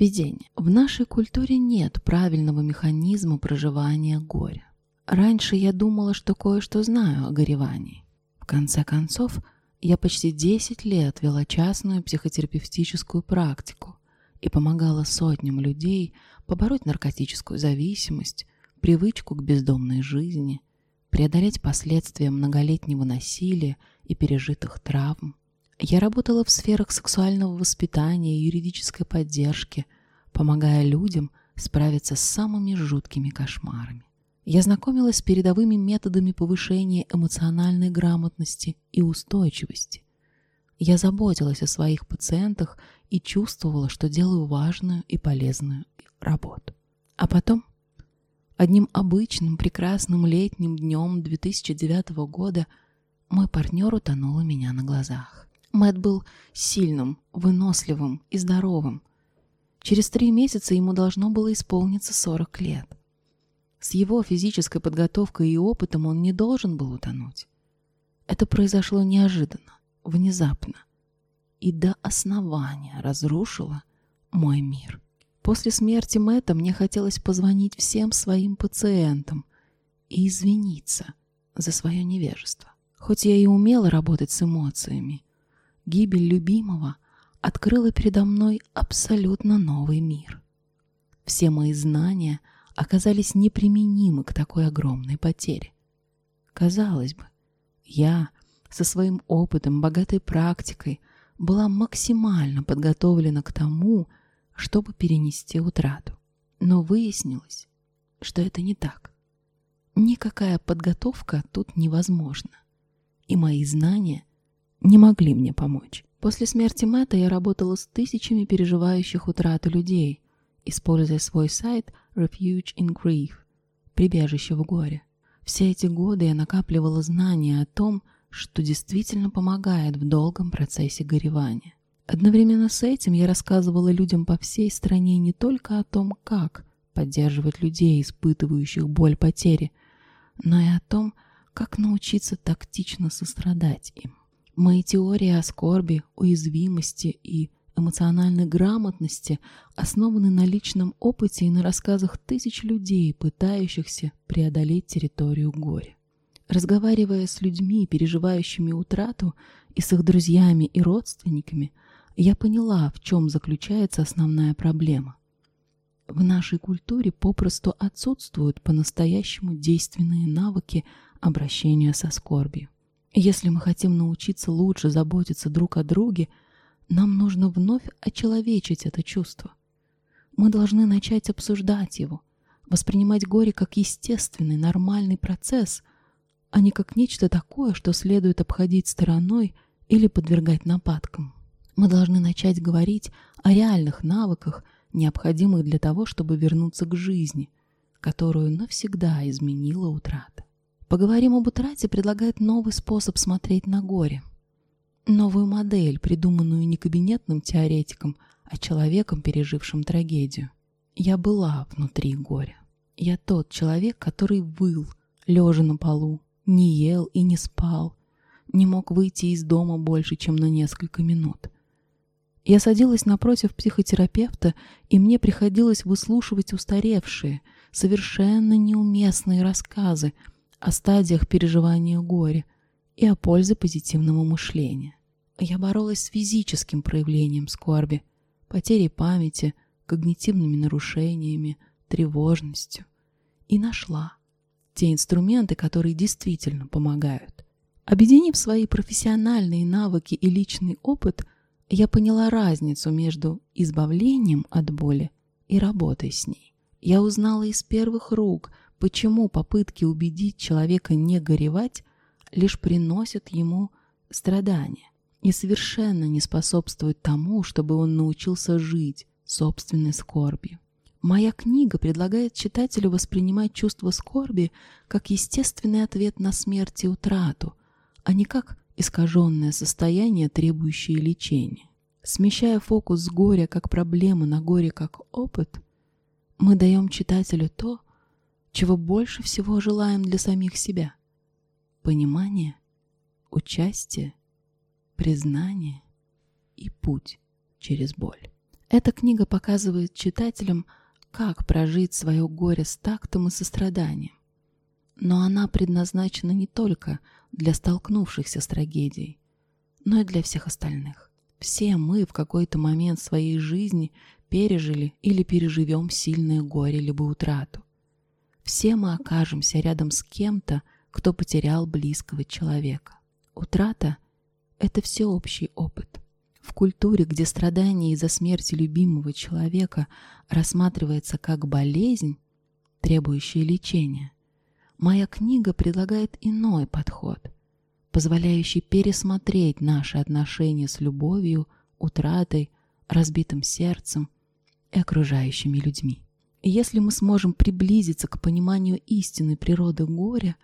Введение. В нашей культуре нет правильного механизма проживания горя. Раньше я думала, что кое-что знаю о горевании. В конце концов, я почти 10 лет вела частную психотерапевтическую практику и помогала сотням людей побороть наркотическую зависимость, привычку к бездомной жизни, преодолеть последствия многолетнего насилия и пережитых травм. Я работала в сферах сексуального воспитания и юридической поддержки, помогая людям справиться с самыми жуткими кошмарами. Я знакомилась с передовыми методами повышения эмоциональной грамотности и устойчивости. Я заботилась о своих пациентах и чувствовала, что делаю важную и полезную работу. А потом Одним обычным прекрасным летним днем 2009 года мой партнер утонул у меня на глазах. Мэтт был сильным, выносливым и здоровым. Через три месяца ему должно было исполниться 40 лет. С его физической подготовкой и опытом он не должен был утонуть. Это произошло неожиданно, внезапно и до основания разрушило мой мир. После смерти Мэтта мне хотелось позвонить всем своим пациентам и извиниться за свое невежество. Хоть я и умела работать с эмоциями, гибель любимого открыла передо мной абсолютно новый мир. Все мои знания оказались неприменимы к такой огромной потере. Казалось бы, я со своим опытом, богатой практикой была максимально подготовлена к тому, чтобы перенести утрату. Но выяснилось, что это не так. Никакая подготовка тут невозможна. И мои знания не могли мне помочь. После смерти Мэтта я работала с тысячами переживающих утрату людей, используя свой сайт Refuge in Grief – прибежище в горе. Все эти годы я накапливала знания о том, что действительно помогает в долгом процессе горевания. Одновременно с этим я рассказывала людям по всей стране не только о том, как поддерживать людей, испытывающих боль потери, но и о том, как научиться тактично сострадать им. Мои теории о скорби, уязвимости и эмоциональной грамотности основаны на личном опыте и на рассказах тысяч людей, пытающихся преодолеть территорию горя. Разговаривая с людьми, переживающими утрату, и с их друзьями и родственниками – я поняла, в чем заключается основная проблема. В нашей культуре попросту отсутствуют по-настоящему действенные навыки обращения со скорбью. Если мы хотим научиться лучше заботиться друг о друге, нам нужно вновь очеловечить это чувство. Мы должны начать обсуждать его, воспринимать горе как естественный, нормальный процесс, а не как нечто такое, что следует обходить стороной или подвергать нападкам. Мы должны начать говорить о реальных навыках, необходимых для того, чтобы вернуться к жизни, которую навсегда изменила утрата. Поговорим об утрате предлагает новый способ смотреть на горе. Новую модель, придуманную не кабинетным теоретиком, а человеком, пережившим трагедию. Я была внутри горя. Я тот человек, который выл, лежа на полу, не ел и не спал, не мог выйти из дома больше, чем на несколько минут. Я садилась напротив психотерапевта, и мне приходилось выслушивать устаревшие, совершенно неуместные рассказы о стадиях переживания горя и о пользе позитивного мышления. Я боролась с физическим проявлением скорби, потерей памяти, когнитивными нарушениями, тревожностью и нашла те инструменты, которые действительно помогают. Объединив свои профессиональные навыки и личный опыт – я поняла разницу между избавлением от боли и работой с ней. Я узнала из первых рук, почему попытки убедить человека не горевать лишь приносят ему страдания и совершенно не способствуют тому, чтобы он научился жить собственной скорбью. Моя книга предлагает читателю воспринимать чувство скорби как естественный ответ на смерть и утрату, а не как искаженное состояние, требующее лечения. Смещая фокус с горя как проблемы на горе как опыт, мы даем читателю то, чего больше всего желаем для самих себя. Понимание, участие, признание и путь через боль. Эта книга показывает читателям, как прожить свое горе с тактом и состраданием. Но она предназначена не только для столкнувшихся с трагедией, но и для всех остальных. Все мы в какой-то момент своей жизни пережили или переживем сильное горе либо утрату. Все мы окажемся рядом с кем-то, кто потерял близкого человека. Утрата – это всеобщий опыт. В культуре, где страдание из-за смерти любимого человека рассматривается как болезнь, требующая лечения, моя книга предлагает иной подход, позволяющий пересмотреть наши отношения с любовью, утратой, разбитым сердцем и окружающими людьми. Если мы сможем приблизиться к пониманию истинной природы горя,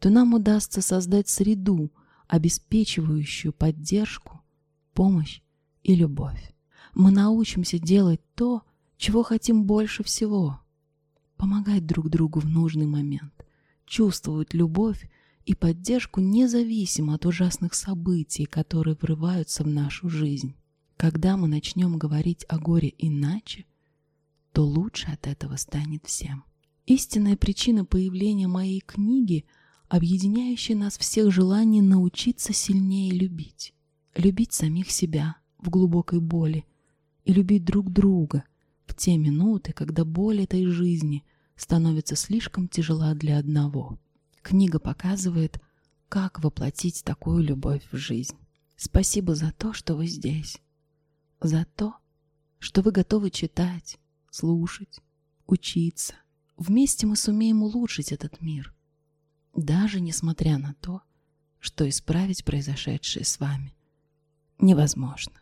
то нам удастся создать среду, обеспечивающую поддержку, помощь и любовь. Мы научимся делать то, чего хотим больше всего. Помогать друг другу в нужный момент, чувствовать любовь и поддержку независимо от ужасных событий, которые врываются в нашу жизнь. Когда мы начнем говорить о горе иначе, то лучше от этого станет всем. Истинная причина появления моей книги – объединяющая нас всех желание научиться сильнее любить. Любить самих себя, в глубокой боли и любить друг друга в те минуты, когда боль этой жизни становится слишком тяжела для одного. Книга показывает, как воплотить такую любовь в жизнь. Спасибо за то, что вы здесь. За то, что вы готовы читать, слушать, учиться. Вместе мы сумеем улучшить этот мир. Даже несмотря на то, что исправить произошедшее с вами невозможно.